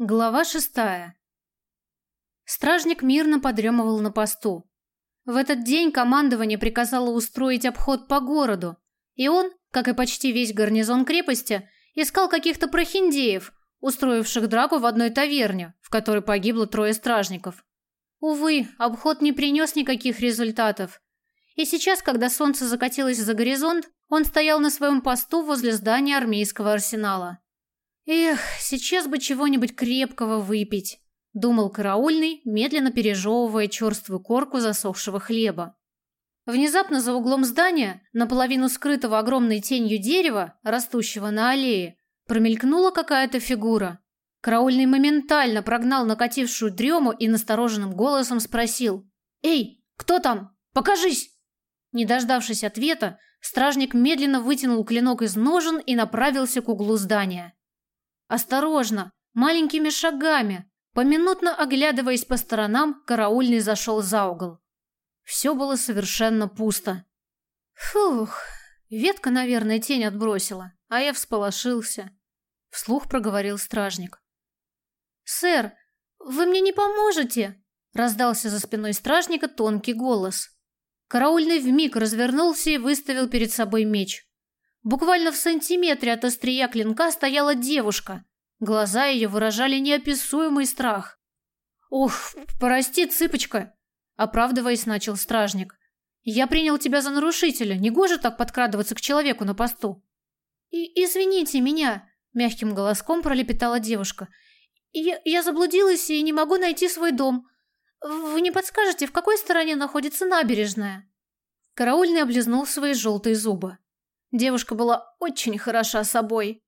Глава шестая. Стражник мирно подремывал на посту. В этот день командование приказало устроить обход по городу, и он, как и почти весь гарнизон крепости, искал каких-то прохиндеев, устроивших драку в одной таверне, в которой погибло трое стражников. Увы, обход не принес никаких результатов. И сейчас, когда солнце закатилось за горизонт, он стоял на своем посту возле здания армейского арсенала. Эх, сейчас бы чего-нибудь крепкого выпить, думал караульный, медленно пережевывая черствую корку засохшего хлеба. Внезапно за углом здания, наполовину скрытого огромной тенью дерева, растущего на аллее, промелькнула какая-то фигура. Караульный моментально прогнал накатившую дрему и настороженным голосом спросил: "Эй, кто там? Покажись!" Не дождавшись ответа, стражник медленно вытянул клинок из ножен и направился к углу здания. Осторожно, маленькими шагами, поминутно оглядываясь по сторонам, караульный зашел за угол. Все было совершенно пусто. Фух, ветка, наверное, тень отбросила, а я всполошился. Вслух проговорил стражник. «Сэр, вы мне не поможете?» Раздался за спиной стражника тонкий голос. Караульный вмиг развернулся и выставил перед собой меч. Буквально в сантиметре от острия клинка стояла девушка. Глаза ее выражали неописуемый страх. «Ух, прости, цыпочка!» Оправдываясь, начал стражник. «Я принял тебя за нарушителя. Негоже так подкрадываться к человеку на посту». И «Извините меня», — мягким голоском пролепетала девушка. «Я, «Я заблудилась и не могу найти свой дом. Вы не подскажете, в какой стороне находится набережная?» Караульный облизнул свои желтые зубы. Девушка была очень хороша собой.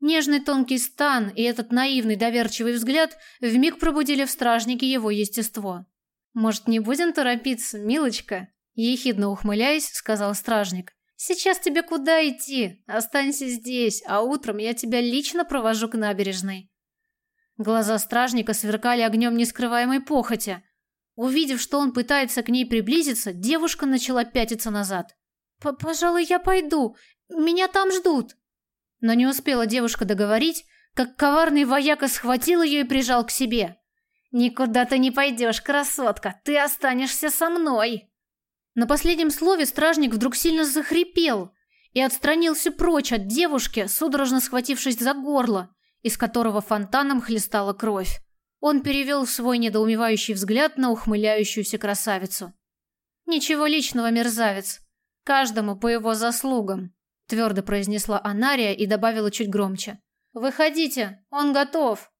Нежный тонкий стан и этот наивный доверчивый взгляд вмиг пробудили в стражнике его естество. «Может, не будем торопиться, милочка?» Ехидно ухмыляясь, сказал стражник. «Сейчас тебе куда идти? Останься здесь, а утром я тебя лично провожу к набережной». Глаза стражника сверкали огнем нескрываемой похоти. Увидев, что он пытается к ней приблизиться, девушка начала пятиться назад. «Пожалуй, я пойду. Меня там ждут». Но не успела девушка договорить, как коварный вояка схватил ее и прижал к себе. «Никуда ты не пойдешь, красотка, ты останешься со мной!» На последнем слове стражник вдруг сильно захрипел и отстранился прочь от девушки, судорожно схватившись за горло, из которого фонтаном хлестала кровь. Он перевел свой недоумевающий взгляд на ухмыляющуюся красавицу. «Ничего личного, мерзавец. Каждому по его заслугам», – твердо произнесла Анария и добавила чуть громче. «Выходите, он готов!»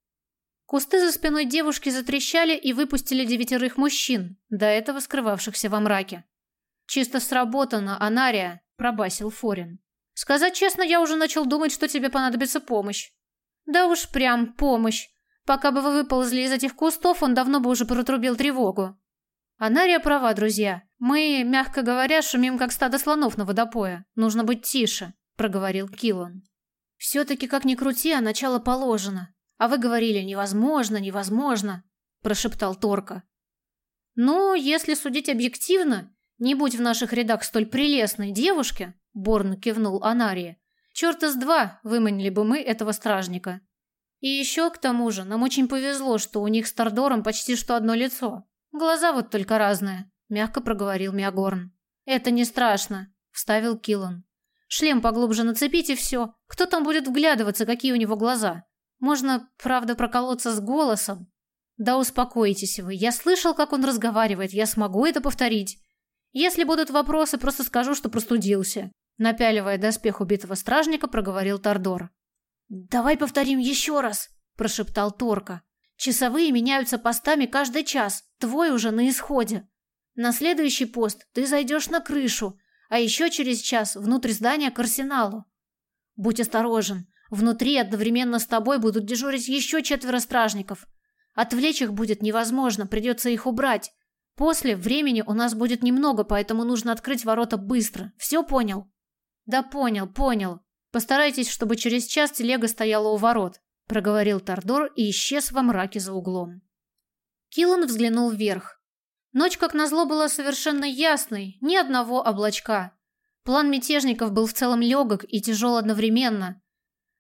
Кусты за спиной девушки затрещали и выпустили девятерых мужчин, до этого скрывавшихся во мраке. «Чисто сработано, Анария», – пробасил Форин. «Сказать честно, я уже начал думать, что тебе понадобится помощь». «Да уж прям помощь. Пока бы вы выползли из этих кустов, он давно бы уже протрубил тревогу». Анария права, друзья. Мы, мягко говоря, шумим как стадо слонов на водопое. Нужно быть тише, проговорил Килон. Все-таки, как ни крути, а начало положено. А вы говорили невозможно, невозможно, прошептал Торка. Ну, если судить объективно, не будь в наших рядах столь прелестной девушки, Борн кивнул Анария. Черта с два выманили бы мы этого стражника. И еще к тому же нам очень повезло, что у них с Тордором почти что одно лицо. Глаза вот только разные мягко проговорил Миагорн. Это не страшно, вставил Килан. Шлем поглубже нацепить и все. Кто там будет вглядываться, какие у него глаза? Можно, правда, проколоться с голосом. Да успокойтесь вы. Я слышал, как он разговаривает. Я смогу это повторить. Если будут вопросы, просто скажу, что простудился. Напяливая доспех убитого стражника, проговорил Тордор. Давай повторим еще раз, прошептал Торка. Часовые меняются постами каждый час. Твой уже на исходе. На следующий пост ты зайдешь на крышу, а еще через час внутрь здания к арсеналу. Будь осторожен. Внутри одновременно с тобой будут дежурить еще четверо стражников. Отвлечь их будет невозможно, придется их убрать. После времени у нас будет немного, поэтому нужно открыть ворота быстро. Все понял? Да понял, понял. Постарайтесь, чтобы через час телега стояла у ворот, проговорил Тордор и исчез во мраке за углом. Киллан взглянул вверх. Ночь, как назло, была совершенно ясной, ни одного облачка. План мятежников был в целом легок и тяжел одновременно.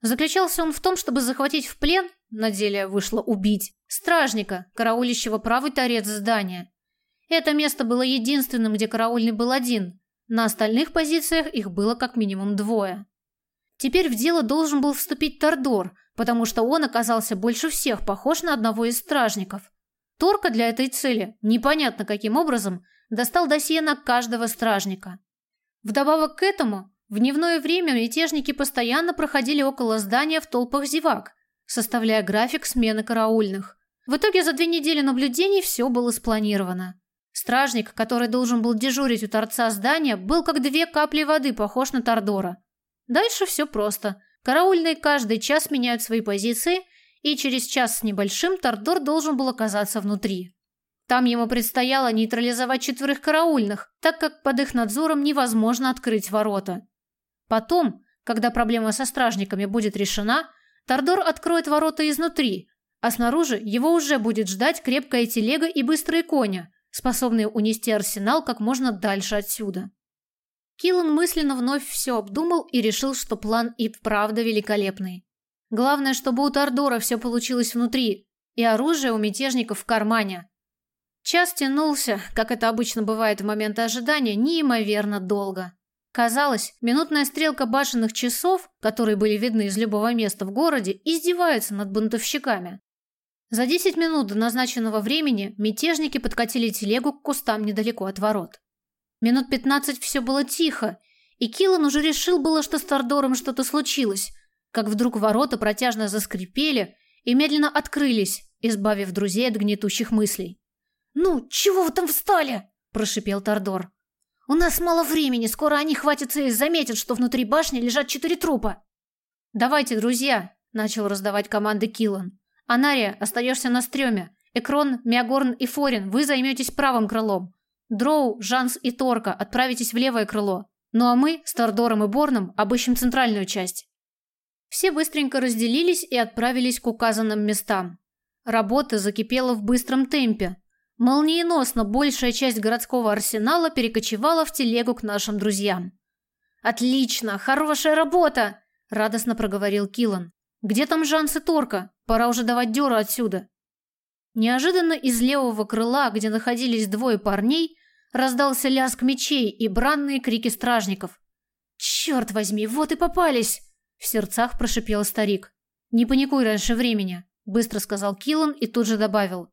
Заключался он в том, чтобы захватить в плен, на деле вышло убить, стражника, караулящего правый торец здания. Это место было единственным, где караульный был один. На остальных позициях их было как минимум двое. Теперь в дело должен был вступить Тордор, потому что он оказался больше всех похож на одного из стражников. Торка для этой цели, непонятно каким образом, достал досье на каждого стражника. Вдобавок к этому, в дневное время мятежники постоянно проходили около здания в толпах зевак, составляя график смены караульных. В итоге за две недели наблюдений все было спланировано. Стражник, который должен был дежурить у торца здания, был как две капли воды похож на Тордора. Дальше все просто. Караульные каждый час меняют свои позиции, и через час с небольшим Тордор должен был оказаться внутри. Там ему предстояло нейтрализовать четверых караульных, так как под их надзором невозможно открыть ворота. Потом, когда проблема со стражниками будет решена, Тордор откроет ворота изнутри, а снаружи его уже будет ждать крепкая телега и быстрые кони, способные унести арсенал как можно дальше отсюда. Киллан мысленно вновь все обдумал и решил, что план и вправду великолепный. Главное, чтобы у Тордора все получилось внутри, и оружие у мятежников в кармане. Час тянулся, как это обычно бывает в моменты ожидания, неимоверно долго. Казалось, минутная стрелка башенных часов, которые были видны из любого места в городе, издевается над бунтовщиками. За 10 минут до назначенного времени мятежники подкатили телегу к кустам недалеко от ворот. Минут пятнадцать все было тихо, и Киллан уже решил было, что с Тордором что-то случилось, как вдруг ворота протяжно заскрипели и медленно открылись, избавив друзей от гнетущих мыслей. «Ну, чего вы там встали?» – прошипел Тордор. «У нас мало времени, скоро они хватятся и заметят, что внутри башни лежат четыре трупа». «Давайте, друзья!» – начал раздавать команды Киллан. «Анария, остаешься на стреме. Экрон, Миагорн и Форин, вы займетесь правым крылом. Дроу, Жанс и Торка отправитесь в левое крыло. Ну а мы с Тордором и Борном обыщем центральную часть. Все быстренько разделились и отправились к указанным местам. Работа закипела в быстром темпе. Молниеносно большая часть городского арсенала перекочевала в телегу к нашим друзьям. «Отлично! Хорошая работа!» – радостно проговорил Килан. «Где там Жанс и Торка? Пора уже давать дёру отсюда». Неожиданно из левого крыла, где находились двое парней, Раздался лязг мечей и бранные крики стражников. «Черт возьми, вот и попались!» В сердцах прошипел старик. «Не паникуй раньше времени», — быстро сказал Киллан и тут же добавил.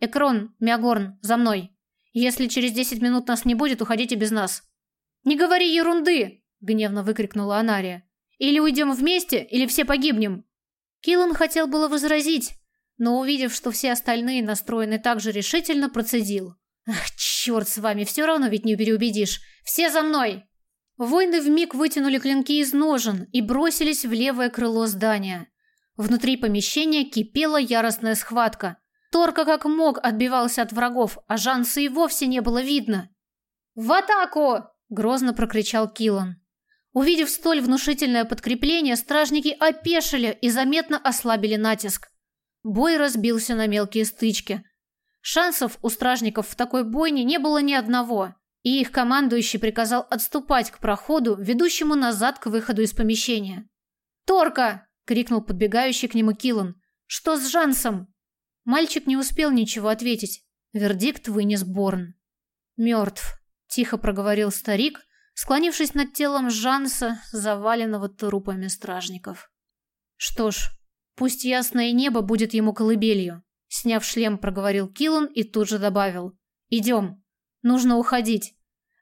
«Экрон, Миагорн, за мной. Если через десять минут нас не будет, уходите без нас». «Не говори ерунды!» — гневно выкрикнула Анария. «Или уйдем вместе, или все погибнем!» Киллан хотел было возразить, но, увидев, что все остальные настроены так же решительно, процедил. Ах, черт с вами, все равно ведь не переубедишь. Все за мной! Воины вмиг вытянули клинки из ножен и бросились в левое крыло здания. Внутри помещения кипела яростная схватка. Торка как мог отбивался от врагов, а Жанса и вовсе не было видно. «В атаку!» – грозно прокричал Килан. Увидев столь внушительное подкрепление, стражники опешили и заметно ослабили натиск. Бой разбился на мелкие стычки – Шансов у стражников в такой бойне не было ни одного, и их командующий приказал отступать к проходу, ведущему назад к выходу из помещения. «Торка!» — крикнул подбегающий к нему Киллан. «Что с Жансом?» Мальчик не успел ничего ответить. Вердикт вынес Борн. «Мертв», — тихо проговорил старик, склонившись над телом Жанса, заваленного трупами стражников. «Что ж, пусть ясное небо будет ему колыбелью. Сняв шлем, проговорил Киллан и тут же добавил. «Идем. Нужно уходить.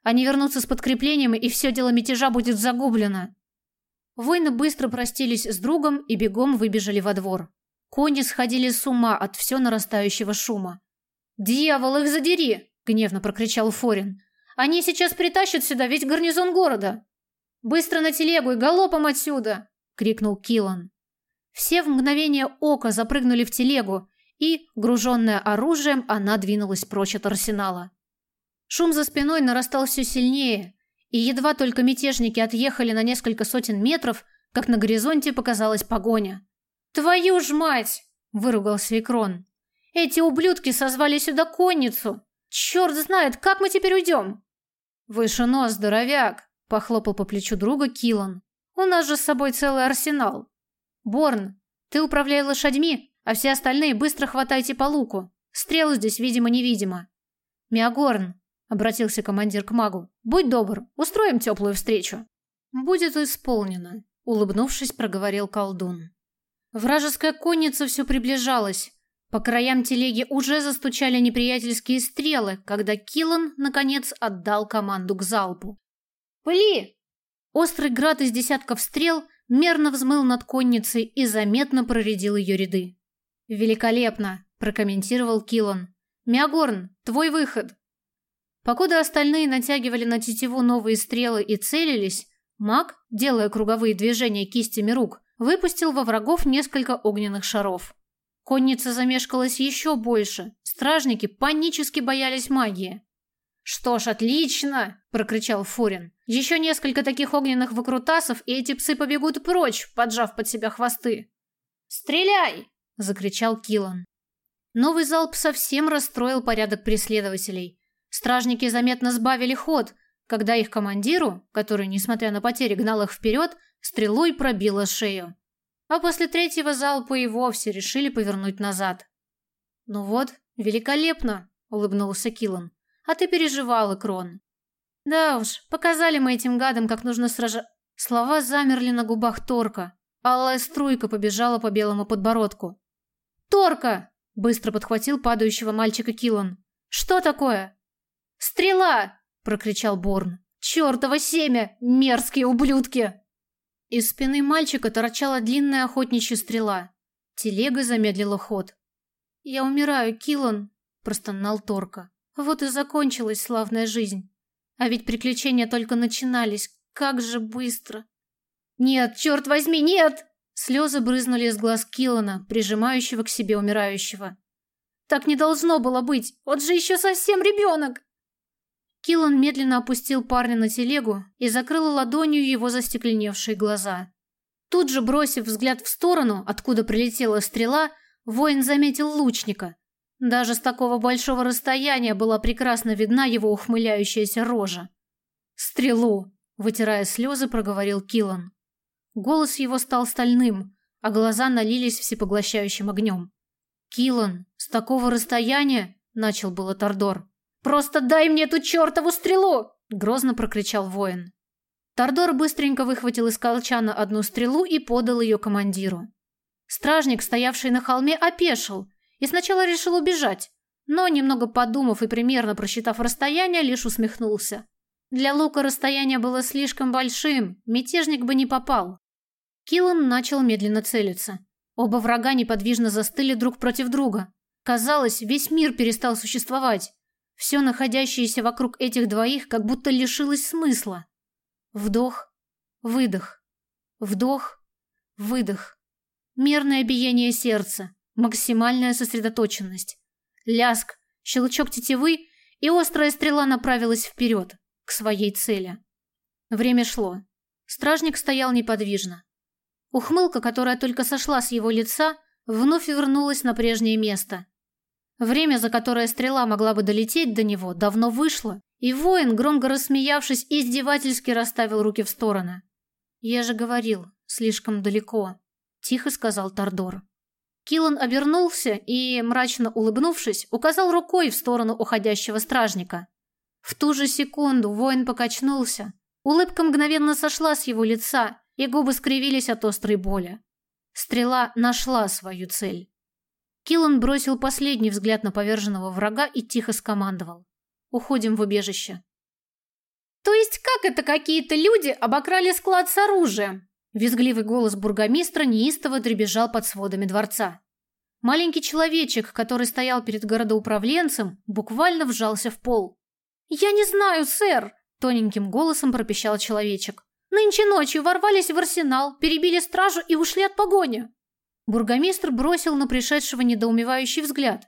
Они вернутся с подкреплением, и все дело мятежа будет загублено». Воины быстро простились с другом и бегом выбежали во двор. Кони сходили с ума от все нарастающего шума. «Дьявол, их задери!» – гневно прокричал Форин. «Они сейчас притащат сюда весь гарнизон города!» «Быстро на телегу и галопом отсюда!» – крикнул Киллан. Все в мгновение ока запрыгнули в телегу, и, груженная оружием, она двинулась прочь от арсенала. Шум за спиной нарастал все сильнее, и едва только мятежники отъехали на несколько сотен метров, как на горизонте показалась погоня. «Твою ж мать!» – выругался Икрон. «Эти ублюдки созвали сюда конницу! Черт знает, как мы теперь уйдем!» «Выше нос, здоровяк!» – похлопал по плечу друга Килан. «У нас же с собой целый арсенал!» Борн, ты управляй лошадьми, а все остальные быстро хватайте по луку. Стрелу здесь, видимо-невидимо. Миагорн, обратился командир к магу, будь добр, устроим теплую встречу. Будет исполнено, улыбнувшись, проговорил колдун. Вражеская конница все приближалась. По краям телеги уже застучали неприятельские стрелы, когда Киллан, наконец, отдал команду к залпу. «Пыли!» Острый град из десятков стрел мерно взмыл над конницей и заметно проредил ее ряды. «Великолепно!» – прокомментировал Киллан. «Миагорн, твой выход!» Покуда остальные натягивали на тетиву новые стрелы и целились, маг, делая круговые движения кистями рук, выпустил во врагов несколько огненных шаров. Конница замешкалась еще больше. Стражники панически боялись магии. «Что ж, отлично!» – прокричал Фурин. «Еще несколько таких огненных выкрутасов, и эти псы побегут прочь, поджав под себя хвосты!» «Стреляй!» – закричал Килан. Новый залп совсем расстроил порядок преследователей. Стражники заметно сбавили ход, когда их командиру, который, несмотря на потери, гнал их вперед, стрелой пробило шею. А после третьего залпа и вовсе решили повернуть назад. «Ну вот, великолепно!» – улыбнулся Килан. А ты переживала, Крон. Да уж, показали мы этим гадам, как нужно сражать. Слова замерли на губах Торка. Алая струйка побежала по белому подбородку. «Торка!» – быстро подхватил падающего мальчика Килан. «Что такое?» «Стрела!» – прокричал Борн. «Чёртово семя! Мерзкие ублюдки!» Из спины мальчика торчала длинная охотничья стрела. Телега замедлила ход. «Я умираю, Килан!» – простонал Торка. Вот и закончилась славная жизнь. А ведь приключения только начинались. Как же быстро. Нет, черт возьми, нет! Слезы брызнули из глаз Киллана, прижимающего к себе умирающего. Так не должно было быть. Он же еще совсем ребенок. Киллан медленно опустил парня на телегу и закрыл ладонью его застекленевшие глаза. Тут же, бросив взгляд в сторону, откуда прилетела стрела, воин заметил лучника, даже с такого большого расстояния была прекрасно видна его ухмыляющаяся рожа. «Стрелу!» – вытирая слезы, проговорил Килан. Голос его стал стальным, а глаза налились всепоглощающим огнем. «Килан, с такого расстояния?» – начал было Тордор. «Просто дай мне эту чертову стрелу!» – грозно прокричал воин. Тордор быстренько выхватил из колчана одну стрелу и подал ее командиру. Стражник, стоявший на холме, опешил – и сначала решил убежать, но, немного подумав и примерно просчитав расстояние, лишь усмехнулся. Для лука расстояние было слишком большим, мятежник бы не попал. Киллан начал медленно целиться. Оба врага неподвижно застыли друг против друга. Казалось, весь мир перестал существовать. Все находящееся вокруг этих двоих как будто лишилось смысла. Вдох, выдох, вдох, выдох. Мерное биение сердца, Максимальная сосредоточенность. Ляск, щелчок тетивы, и острая стрела направилась вперед, к своей цели. Время шло. Стражник стоял неподвижно. Ухмылка, которая только сошла с его лица, вновь вернулась на прежнее место. Время, за которое стрела могла бы долететь до него, давно вышло, и воин, громко рассмеявшись, издевательски расставил руки в стороны. «Я же говорил, слишком далеко», – тихо сказал Тордор. Килан обернулся и, мрачно улыбнувшись, указал рукой в сторону уходящего стражника. В ту же секунду воин покачнулся. Улыбка мгновенно сошла с его лица, и губы скривились от острой боли. Стрела нашла свою цель. Киллан бросил последний взгляд на поверженного врага и тихо скомандовал. «Уходим в убежище». «То есть как это какие-то люди обокрали склад с оружием?» Визгливый голос бургомистра неистово дребезжал под сводами дворца. Маленький человечек, который стоял перед городоуправленцем, буквально вжался в пол. «Я не знаю, сэр!» – тоненьким голосом пропищал человечек. «Нынче ночью ворвались в арсенал, перебили стражу и ушли от погони!» Бургомистр бросил на пришедшего недоумевающий взгляд.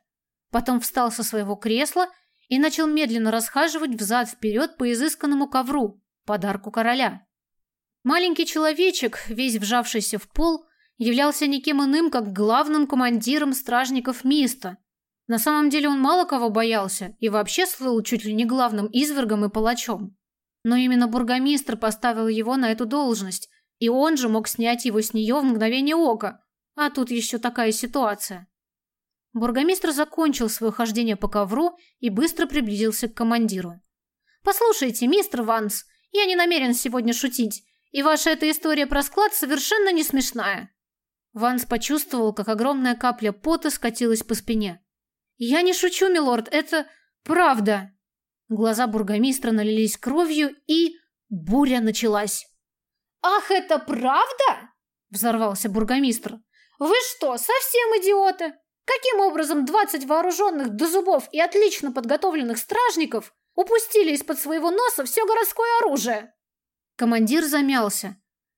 Потом встал со своего кресла и начал медленно расхаживать взад-вперед по изысканному ковру, подарку короля. Маленький человечек, весь вжавшийся в пол, являлся никем иным, как главным командиром стражников Миста. На самом деле он мало кого боялся и вообще слыл чуть ли не главным извергом и палачом. Но именно бургомистр поставил его на эту должность, И он же мог снять его с нее в мгновение ока. А тут еще такая ситуация. Бургомистр закончил свое хождение по ковру и быстро приблизился к командиру. «Послушайте, мистер Ванс, я не намерен сегодня шутить, и ваша эта история про склад совершенно не смешная». Ванс почувствовал, как огромная капля пота скатилась по спине. «Я не шучу, милорд, это правда!» Глаза бургомистра налились кровью, и буря началась. «Ах, это правда?» – взорвался бургомистр. «Вы что, совсем идиоты? Каким образом 20 вооруженных до зубов и отлично подготовленных стражников упустили из-под своего носа все городское оружие? Командир замялся.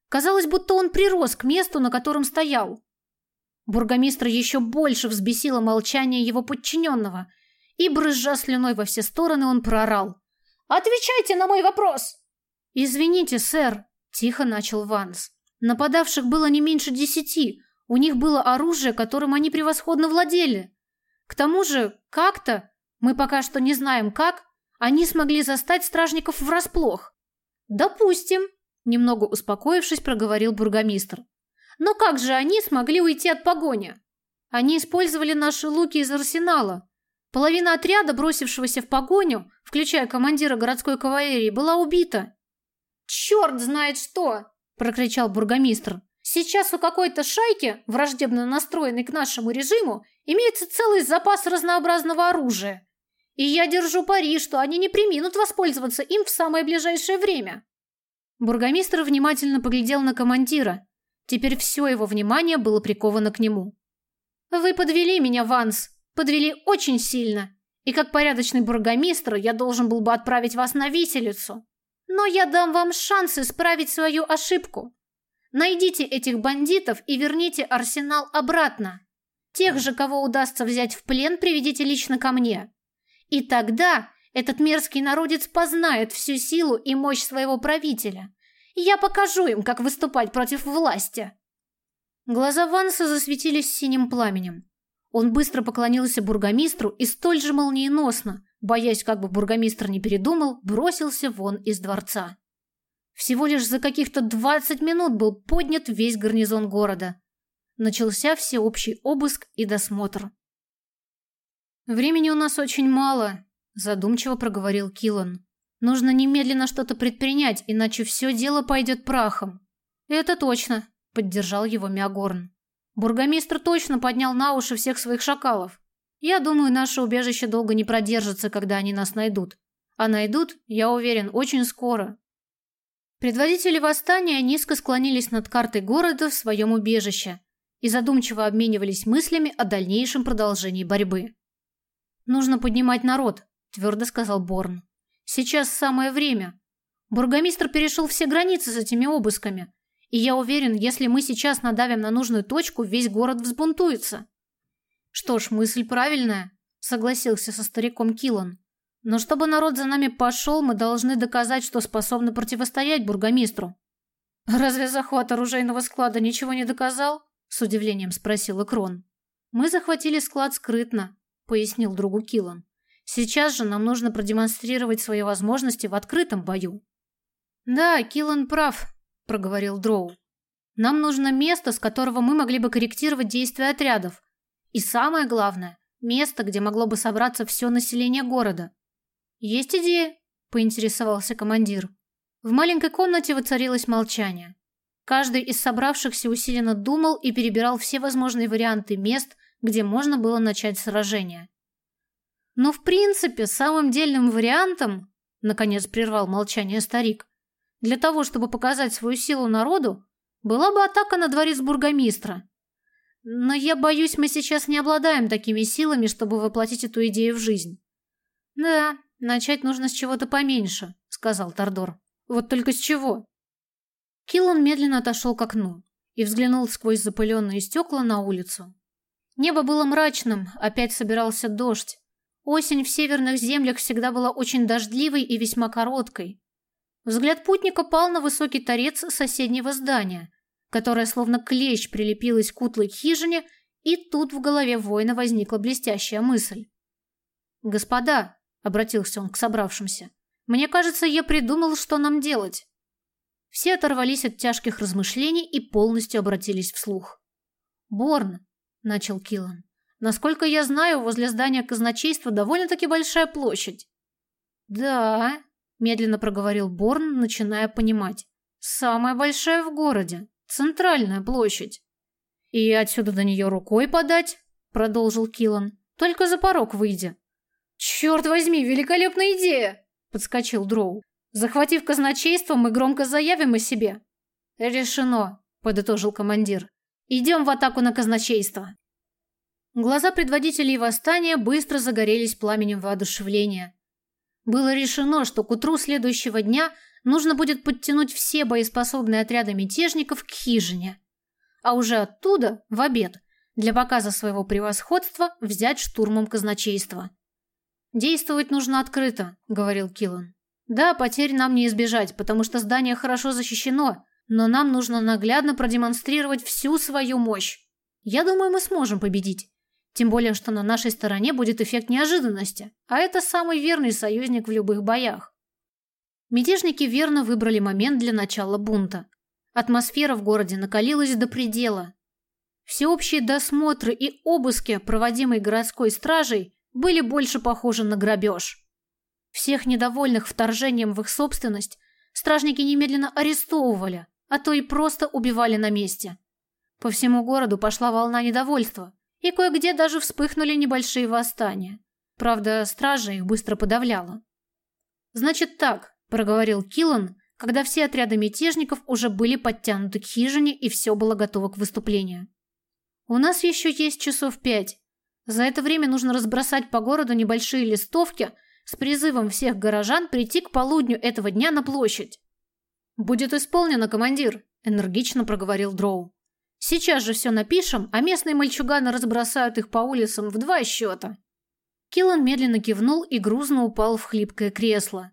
Казалось, будто он прирос к месту, на котором стоял. Бургомистр еще больше взбесило молчание его подчиненного, и, брызжа слюной во все стороны, он проорал. «Отвечайте на мой вопрос!» «Извините, сэр», — тихо начал Ванс. «Нападавших было не меньше десяти, у них было оружие, которым они превосходно владели. К тому же, как-то, мы пока что не знаем как, они смогли застать стражников врасплох. Допустим, немного успокоившись, проговорил бургомистр. Но как же они смогли уйти от погони? Они использовали наши луки из арсенала. Половина отряда, бросившегося в погоню, включая командира городской кавалерии, была убита. «Черт знает что!» – прокричал бургомистр. Сейчас у какой-то шайки, враждебно настроенной к нашему режиму, имеется целый запас разнообразного оружия. И я держу пари, что они не приминут воспользоваться им в самое ближайшее время. Бургомистр внимательно поглядел на командира. Теперь все его внимание было приковано к нему. «Вы подвели меня, Ванс. Подвели очень сильно. И как порядочный бургомистр я должен был бы отправить вас на виселицу. Но я дам вам шанс исправить свою ошибку. Найдите этих бандитов и верните арсенал обратно. Тех же, кого удастся взять в плен, приведите лично ко мне. И тогда этот мерзкий народец познает всю силу и мощь своего правителя. Я покажу им, как выступать против власти. Глаза Ванса засветились синим пламенем. Он быстро поклонился бургомистру и столь же молниеносно, боясь, как бы бургомистр не передумал, бросился вон из дворца. Всего лишь за каких-то 20 минут был поднят весь гарнизон города. Начался всеобщий обыск и досмотр. «Времени у нас очень мало», – задумчиво проговорил Киллан. «Нужно немедленно что-то предпринять, иначе все дело пойдет прахом». «Это точно», – поддержал его Миагорн. «Бургомистр точно поднял на уши всех своих шакалов. Я думаю, наше убежище долго не продержится, когда они нас найдут. А найдут, я уверен, очень скоро, Предводители восстания низко склонились над картой города в своем убежище и задумчиво обменивались мыслями о дальнейшем продолжении борьбы. «Нужно поднимать народ», – твердо сказал Борн. «Сейчас самое время. Бургомистр перешел все границы с этими обысками, и я уверен, если мы сейчас надавим на нужную точку, весь город взбунтуется». «Что ж, мысль правильная», – согласился со стариком Киллан. Но чтобы народ за нами пошел, мы должны доказать, что способны противостоять бургомистру. Разве захват оружейного склада ничего не доказал? С удивлением спросил Крон. Мы захватили склад скрытно, пояснил другу Килан. Сейчас же нам нужно продемонстрировать свои возможности в открытом бою. Да, Килан прав, проговорил Дроу. Нам нужно место, с которого мы могли бы корректировать действия отрядов. И самое главное, место, где могло бы собраться все население города. «Есть идея?» – поинтересовался командир. В маленькой комнате воцарилось молчание. Каждый из собравшихся усиленно думал и перебирал все возможные варианты мест, где можно было начать сражение. Но в принципе самым дельным вариантом, наконец прервал молчание старик, для того, чтобы показать свою силу народу, была бы атака на дворец бургомистра. Но я боюсь, мы сейчас не обладаем такими силами, чтобы воплотить эту идею в жизнь. Да, «Начать нужно с чего-то поменьше», — сказал Тордор. «Вот только с чего?» Киллан медленно отошел к окну и взглянул сквозь запыленные стекла на улицу. Небо было мрачным, опять собирался дождь. Осень в северных землях всегда была очень дождливой и весьма короткой. Взгляд путника пал на высокий торец соседнего здания, которое словно клещ прилепилось к утлой хижине, и тут в голове воина возникла блестящая мысль. «Господа, обратился он к собравшимся. Мне кажется, я придумал, что нам делать. все оторвались от тяжких размышлений и полностью обратились вслух. «Борн», — начал Киллан, — «насколько я знаю, возле здания казначейства довольно-таки большая площадь». «Да», — медленно проговорил Борн, начиная понимать. «Самая большая в городе. Центральная площадь». «И отсюда до нее рукой подать?» — продолжил Киллан. «Только за порог выйдя». «Черт возьми, великолепная идея!» — подскочил Дроу. «Захватив казначейство, мы громко заявим о себе». «Решено», — подытожил командир. «Идем в атаку на казначейство». Глаза предводителей восстания быстро загорелись пламенем воодушевления. Было решено, что к утру следующего дня нужно будет подтянуть все боеспособные отряды мятежников к хижине, а уже оттуда, в обед, для показа своего превосходства взять штурмом казначейство. «Действовать нужно открыто», — говорил Киллан. «Да, потерь нам не избежать, потому что здание хорошо защищено, но нам нужно наглядно продемонстрировать всю свою мощь. Я думаю, мы сможем победить. Тем более, что на нашей стороне будет эффект неожиданности, а это самый верный союзник в любых боях». Мятежники верно выбрали момент для начала бунта. Атмосфера в городе накалилась до предела. Всеобщие досмотры и обыски, проводимые городской стражей, были больше похожи на грабеж. Всех недовольных вторжением в их собственность стражники немедленно арестовывали, а то и просто убивали на месте. По всему городу пошла волна недовольства, и кое-где даже вспыхнули небольшие восстания. Правда, стража их быстро подавляла. «Значит так», — проговорил Киллан, когда все отряды мятежников уже были подтянуты к хижине и все было готово к выступлению. «У нас еще есть часов пять, за это время нужно разбросать по городу небольшие листовки с призывом всех горожан прийти к полудню этого дня на площадь. «Будет исполнено, командир», – энергично проговорил Дроу. «Сейчас же все напишем, а местные мальчуганы разбросают их по улицам в два счета». Киллан медленно кивнул и грузно упал в хлипкое кресло.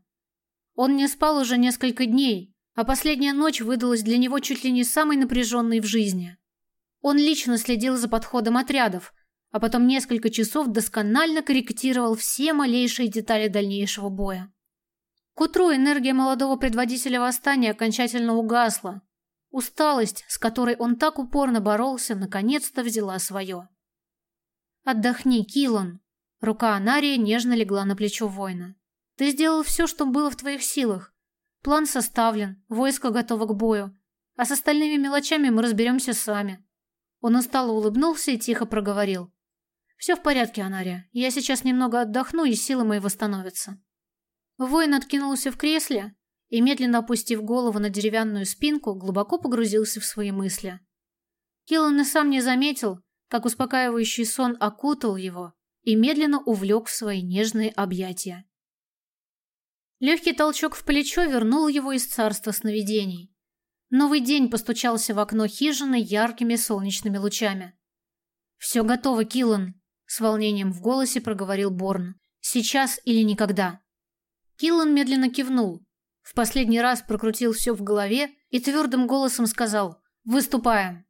Он не спал уже несколько дней, а последняя ночь выдалась для него чуть ли не самой напряженной в жизни. Он лично следил за подходом отрядов – а потом несколько часов досконально корректировал все малейшие детали дальнейшего боя. К утру энергия молодого предводителя восстания окончательно угасла. Усталость, с которой он так упорно боролся, наконец-то взяла свое. «Отдохни, Килон!» Рука Анарии нежно легла на плечо воина. «Ты сделал все, что было в твоих силах. План составлен, войско готово к бою, а с остальными мелочами мы разберемся сами». Он устало улыбнулся и тихо проговорил. «Все в порядке, Анария. Я сейчас немного отдохну, и силы мои восстановятся». Воин откинулся в кресле и, медленно опустив голову на деревянную спинку, глубоко погрузился в свои мысли. Киллан и сам не заметил, как успокаивающий сон окутал его и медленно увлек в свои нежные объятия. Легкий толчок в плечо вернул его из царства сновидений. Новый день постучался в окно хижины яркими солнечными лучами. «Все готово, Киллан», с волнением в голосе проговорил Борн. Сейчас или никогда. Киллан медленно кивнул. В последний раз прокрутил все в голове и твердым голосом сказал «Выступаем».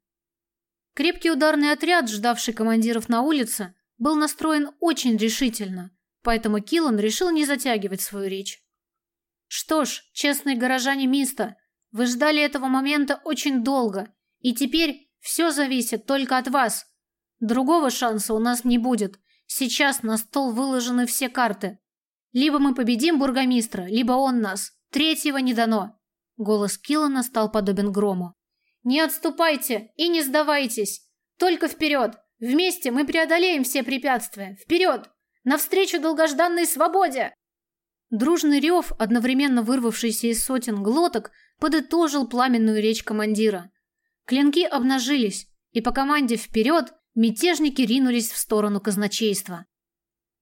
Крепкий ударный отряд, ждавший командиров на улице, был настроен очень решительно, поэтому Киллан решил не затягивать свою речь. «Что ж, честные горожане Миста, вы ждали этого момента очень долго, и теперь все зависит только от вас. Другого шанса у нас не будет. Сейчас на стол выложены все карты. Либо мы победим бургомистра, либо он нас. Третьего не дано. Голос Киллана стал подобен грому. Не отступайте и не сдавайтесь. Только вперед. Вместе мы преодолеем все препятствия. Вперед! Навстречу долгожданной свободе! Дружный рев, одновременно вырвавшийся из сотен глоток, подытожил пламенную речь командира. Клинки обнажились, и по команде «Вперед!» Мятежники ринулись в сторону казначейства.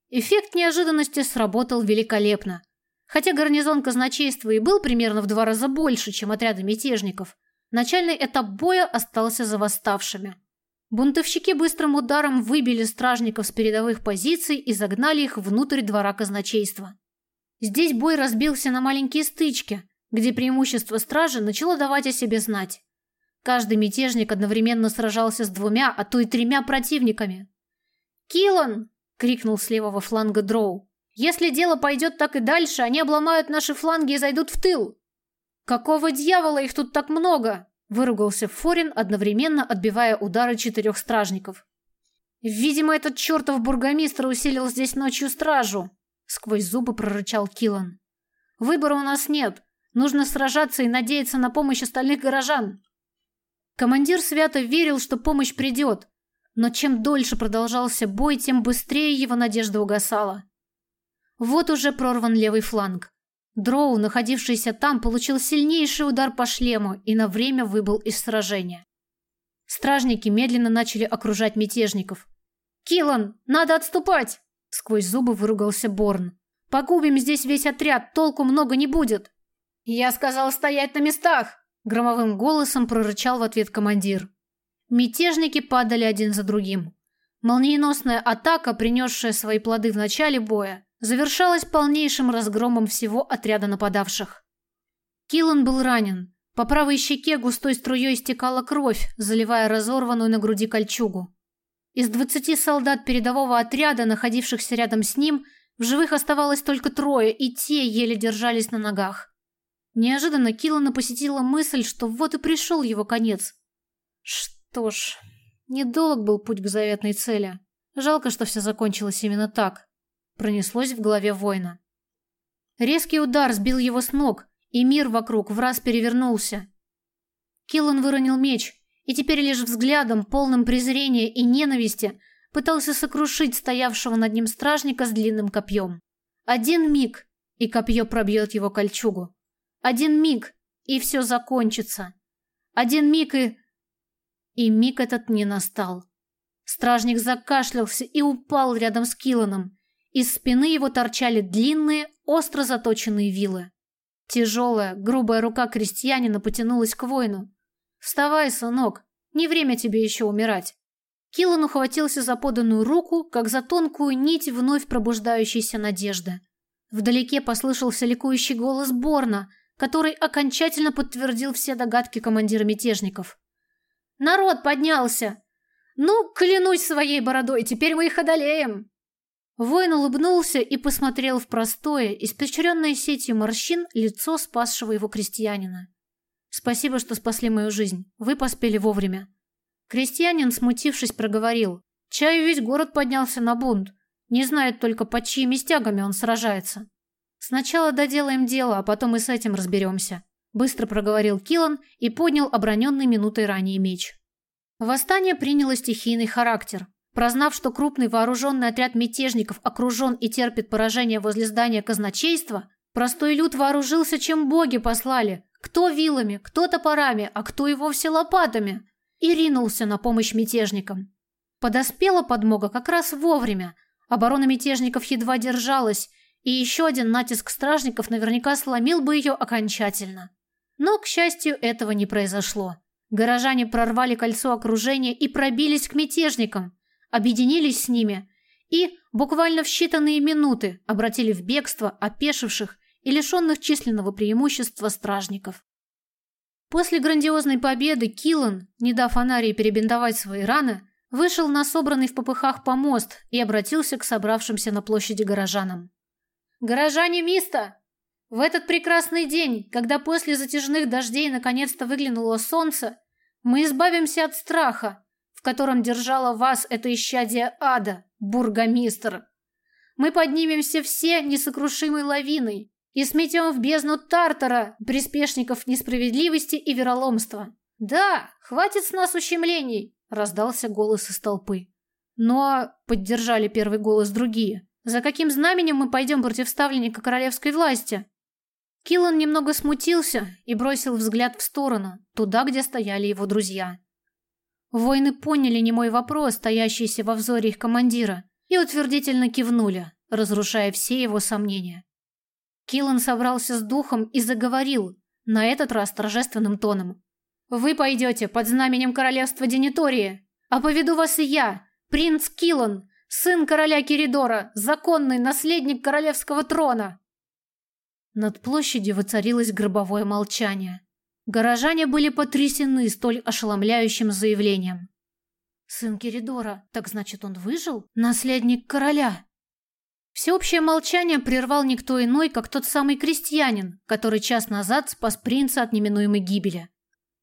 Эффект неожиданности сработал великолепно. Хотя гарнизон казначейства и был примерно в два раза больше, чем отряды мятежников, начальный этап боя остался за восставшими. Бунтовщики быстрым ударом выбили стражников с передовых позиций и загнали их внутрь двора казначейства. Здесь бой разбился на маленькие стычки, где преимущество стражи начало давать о себе знать. Каждый мятежник одновременно сражался с двумя, а то и тремя противниками. «Киллан!» — крикнул с левого фланга Дроу. «Если дело пойдет так и дальше, они обломают наши фланги и зайдут в тыл!» Какого дьявола их тут так много? Выругался Форин, одновременно отбивая удары четырех стражников. Видимо, этот чертов бургомистр усилил здесь ночью стражу, сквозь зубы прорычал Килан. Выбора у нас нет. Нужно сражаться и надеяться на помощь остальных горожан. Командир свято верил, что помощь придет, но чем дольше продолжался бой, тем быстрее его надежда угасала. Вот уже прорван левый фланг. Дроу, находившийся там, получил сильнейший удар по шлему и на время выбыл из сражения. Стражники медленно начали окружать мятежников. «Киллан, надо отступать!» — сквозь зубы выругался Борн. «Погубим здесь весь отряд, толку много не будет!» «Я сказал стоять на местах!» — громовым голосом прорычал в ответ командир. Мятежники падали один за другим. Молниеносная атака, принесшая свои плоды в начале боя, завершалась полнейшим разгромом всего отряда нападавших. Киллан был ранен. По правой щеке густой струей стекала кровь, заливая разорванную на груди кольчугу. Из двадцати солдат передового отряда, находившихся рядом с ним, в живых оставалось только трое, и те еле держались на ногах. Неожиданно Киллана посетила мысль, что вот и пришел его конец. Что ж, недолг был путь к заветной цели. Жалко, что все закончилось именно так пронеслось в голове воина. Резкий удар сбил его с ног, и мир вокруг в раз перевернулся. Киллан выронил меч, и теперь лишь взглядом, полным презрения и ненависти, пытался сокрушить стоявшего над ним стражника с длинным копьем. Один миг, и копье пробьет его кольчугу. Один миг, и все закончится. Один миг, и... И миг этот не настал. Стражник закашлялся и упал рядом с Килланом, из спины его торчали длинные, остро заточенные вилы. Тяжелая, грубая рука крестьянина потянулась к воину. «Вставай, сынок, не время тебе еще умирать». Киллан ухватился за поданную руку, как за тонкую нить вновь пробуждающейся надежды. Вдалеке послышался ликующий голос Борна, который окончательно подтвердил все догадки командира мятежников. «Народ поднялся! Ну, клянусь своей бородой, теперь мы их одолеем!» Воин улыбнулся и посмотрел в простое, испечренное сетью морщин, лицо спасшего его крестьянина. «Спасибо, что спасли мою жизнь. Вы поспели вовремя». Крестьянин, смутившись, проговорил. «Чаю весь город поднялся на бунт. Не знает только, под чьими стягами он сражается. Сначала доделаем дело, а потом и с этим разберемся», — быстро проговорил Килан и поднял оброненный минутой ранее меч. Восстание приняло стихийный характер. Прознав, что крупный вооруженный отряд мятежников окружен и терпит поражение возле здания казначейства, простой люд вооружился, чем боги послали. Кто вилами, кто топорами, а кто и вовсе лопатами. И ринулся на помощь мятежникам. Подоспела подмога как раз вовремя. Оборона мятежников едва держалась, и еще один натиск стражников наверняка сломил бы ее окончательно. Но, к счастью, этого не произошло. Горожане прорвали кольцо окружения и пробились к мятежникам объединились с ними и буквально в считанные минуты обратили в бегство опешивших и лишенных численного преимущества стражников. После грандиозной победы Киллан, не дав Анарии перебинтовать свои раны, вышел на собранный в попыхах помост и обратился к собравшимся на площади горожанам. «Горожане Миста! В этот прекрасный день, когда после затяжных дождей наконец-то выглянуло солнце, мы избавимся от страха, в котором держала вас это исчадие ада, бургомистр. Мы поднимемся все несокрушимой лавиной и сметем в бездну Тартара, приспешников несправедливости и вероломства. Да, хватит с нас ущемлений, раздался голос из толпы. Но поддержали первый голос другие. За каким знаменем мы пойдем против ставленника королевской власти? Киллан немного смутился и бросил взгляд в сторону, туда, где стояли его друзья. Воины поняли немой вопрос, стоящийся во взоре их командира, и утвердительно кивнули, разрушая все его сомнения. Киллан собрался с духом и заговорил, на этот раз торжественным тоном. «Вы пойдете под знаменем королевства Денитории, а поведу вас и я, принц Киллан, сын короля Киридора, законный наследник королевского трона!» Над площадью воцарилось гробовое молчание. Горожане были потрясены столь ошеломляющим заявлением. «Сын Киридора, так значит, он выжил? Наследник короля!» Всеобщее молчание прервал никто иной, как тот самый крестьянин, который час назад спас принца от неминуемой гибели.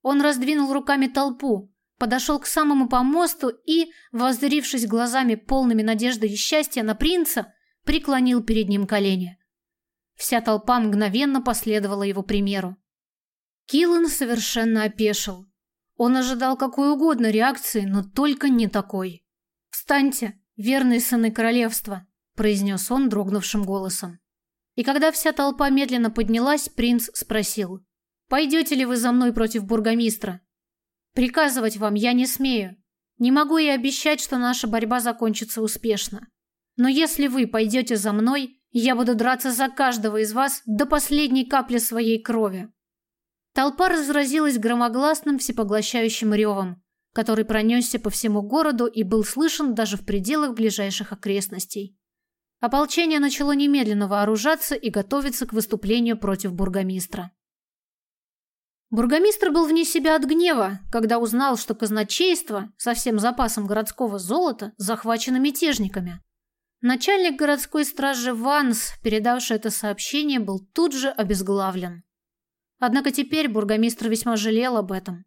Он раздвинул руками толпу, подошел к самому помосту и, воззрившись глазами полными надежды и счастья на принца, преклонил перед ним колени. Вся толпа мгновенно последовала его примеру. Киллан совершенно опешил. Он ожидал какой угодно реакции, но только не такой. «Встаньте, верные сыны королевства!» – произнес он дрогнувшим голосом. И когда вся толпа медленно поднялась, принц спросил. «Пойдете ли вы за мной против бургомистра?» «Приказывать вам я не смею. Не могу и обещать, что наша борьба закончится успешно. Но если вы пойдете за мной, я буду драться за каждого из вас до последней капли своей крови». Толпа разразилась громогласным всепоглощающим ревом, который пронесся по всему городу и был слышен даже в пределах ближайших окрестностей. Ополчение начало немедленно вооружаться и готовиться к выступлению против бургомистра. Бургомистр был вне себя от гнева, когда узнал, что казначейство со всем запасом городского золота захвачено мятежниками. Начальник городской стражи Ванс, передавший это сообщение, был тут же обезглавлен. Однако теперь бургомистр весьма жалел об этом.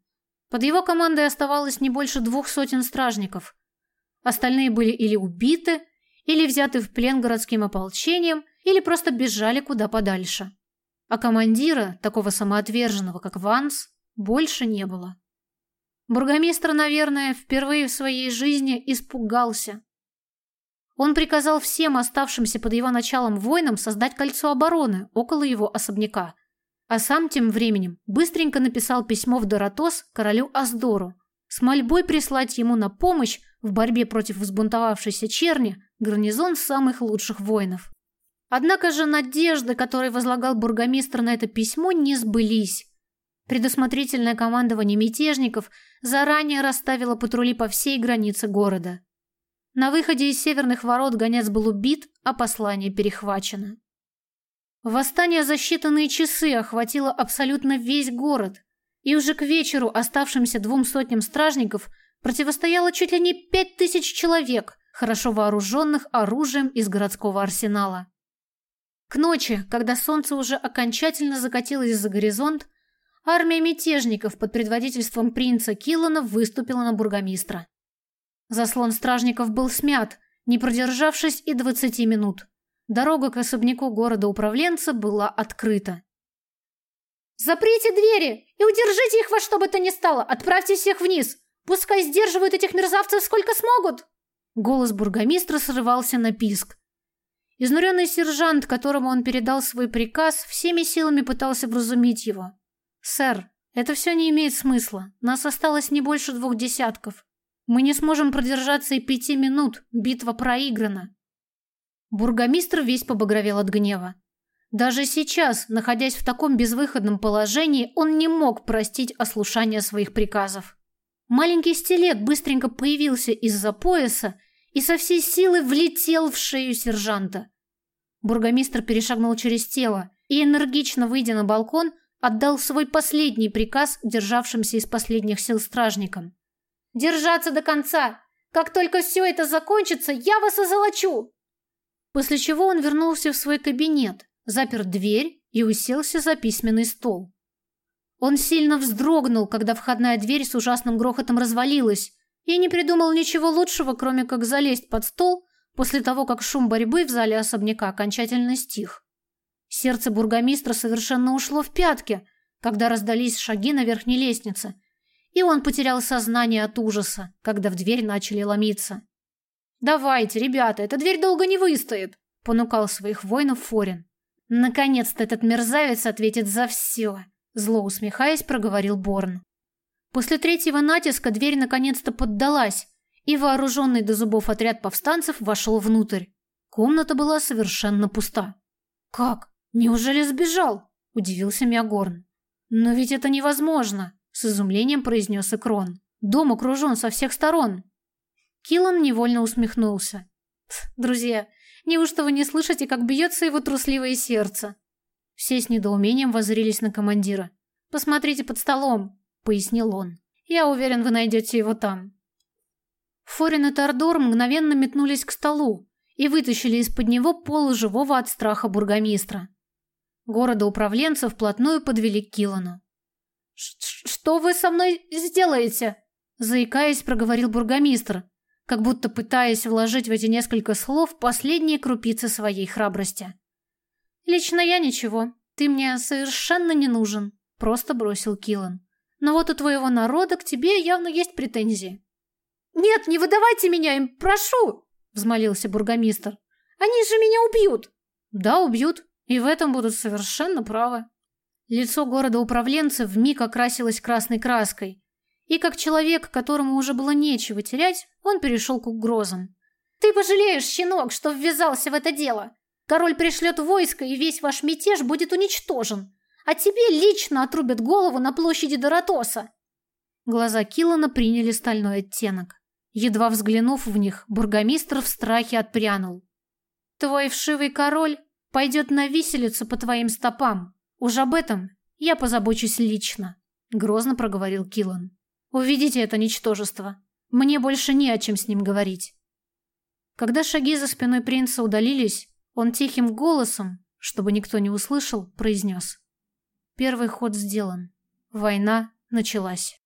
Под его командой оставалось не больше двух сотен стражников. Остальные были или убиты, или взяты в плен городским ополчением, или просто бежали куда подальше. А командира, такого самоотверженного, как Ванс, больше не было. Бургомистр, наверное, впервые в своей жизни испугался. Он приказал всем оставшимся под его началом воинам создать кольцо обороны около его особняка – а сам тем временем быстренько написал письмо в Доротос королю Аздору с мольбой прислать ему на помощь в борьбе против взбунтовавшейся черни гарнизон самых лучших воинов. Однако же надежды, которые возлагал бургомистр на это письмо, не сбылись. Предусмотрительное командование мятежников заранее расставило патрули по всей границе города. На выходе из северных ворот гонец был убит, а послание перехвачено. Восстание за считанные часы охватило абсолютно весь город, и уже к вечеру оставшимся двум сотням стражников противостояло чуть ли не пять тысяч человек, хорошо вооруженных оружием из городского арсенала. К ночи, когда солнце уже окончательно закатилось за горизонт, армия мятежников под предводительством принца Киллана выступила на бургомистра. Заслон стражников был смят, не продержавшись и двадцати минут. Дорога к особняку города-управленца была открыта. «Заприте двери и удержите их во что бы то ни стало! Отправьте всех вниз! Пускай сдерживают этих мерзавцев сколько смогут!» Голос бургомистра срывался на писк. Изнуренный сержант, которому он передал свой приказ, всеми силами пытался вразумить его. «Сэр, это все не имеет смысла. Нас осталось не больше двух десятков. Мы не сможем продержаться и пяти минут. Битва проиграна. Бургомистр весь побагровел от гнева. Даже сейчас, находясь в таком безвыходном положении, он не мог простить ослушание своих приказов. Маленький стилет быстренько появился из-за пояса и со всей силы влетел в шею сержанта. Бургомистр перешагнул через тело и, энергично выйдя на балкон, отдал свой последний приказ державшимся из последних сил стражникам. «Держаться до конца! Как только все это закончится, я вас озолочу!» После чего он вернулся в свой кабинет, запер дверь и уселся за письменный стол. Он сильно вздрогнул, когда входная дверь с ужасным грохотом развалилась, и не придумал ничего лучшего, кроме как залезть под стол после того, как шум борьбы в зале особняка окончательно стих. Сердце бургомистра совершенно ушло в пятки, когда раздались шаги на верхней лестнице, и он потерял сознание от ужаса, когда в дверь начали ломиться. «Давайте, ребята, эта дверь долго не выстоит», — понукал своих воинов Форин. «Наконец-то этот мерзавец ответит за все», — зло усмехаясь, проговорил Борн. После третьего натиска дверь наконец-то поддалась, и вооруженный до зубов отряд повстанцев вошел внутрь. Комната была совершенно пуста. «Как? Неужели сбежал?» – удивился Миагорн. «Но ведь это невозможно», – с изумлением произнес Экрон. «Дом окружен со всех сторон». Киллан невольно усмехнулся. «Друзья, неужто вы не слышите, как бьется его трусливое сердце?» Все с недоумением воззрились на командира. «Посмотрите под столом», — пояснил он. «Я уверен, вы найдете его там». Форин и Тордор мгновенно метнулись к столу, и вытащили из-под него полуживого от страха бургомистра. Города управленца вплотную подвели к Килану. «Что вы со мной сделаете?» Заикаясь, проговорил бургомистр, как будто пытаясь вложить в эти несколько слов последние крупицы своей храбрости. «Лично я ничего. Ты мне совершенно не нужен», — просто бросил Килан. «Но вот у твоего народа к тебе явно есть претензии». «Нет, не выдавайте меня им, прошу!» — взмолился бургомистр. «Они же меня убьют!» «Да, убьют, и в этом будут совершенно правы». Лицо города-управленца вмиг окрасилось красной краской, и как человек, которому уже было нечего терять, он перешел к угрозам. «Ты пожалеешь, щенок, что ввязался в это дело. Король пришлет войско, и весь ваш мятеж будет уничтожен. А тебе лично отрубят голову на площади Доротоса». Глаза Киллана приняли стальной оттенок. Едва взглянув в них, бургомистр в страхе отпрянул. «Твой вшивый король пойдет на виселицу по твоим стопам. Уж об этом я позабочусь лично», — грозно проговорил Киллан. «Уведите это ничтожество. Мне больше не о чем с ним говорить». Когда шаги за спиной принца удалились, он тихим голосом, чтобы никто не услышал, произнес. Первый ход сделан. Война началась.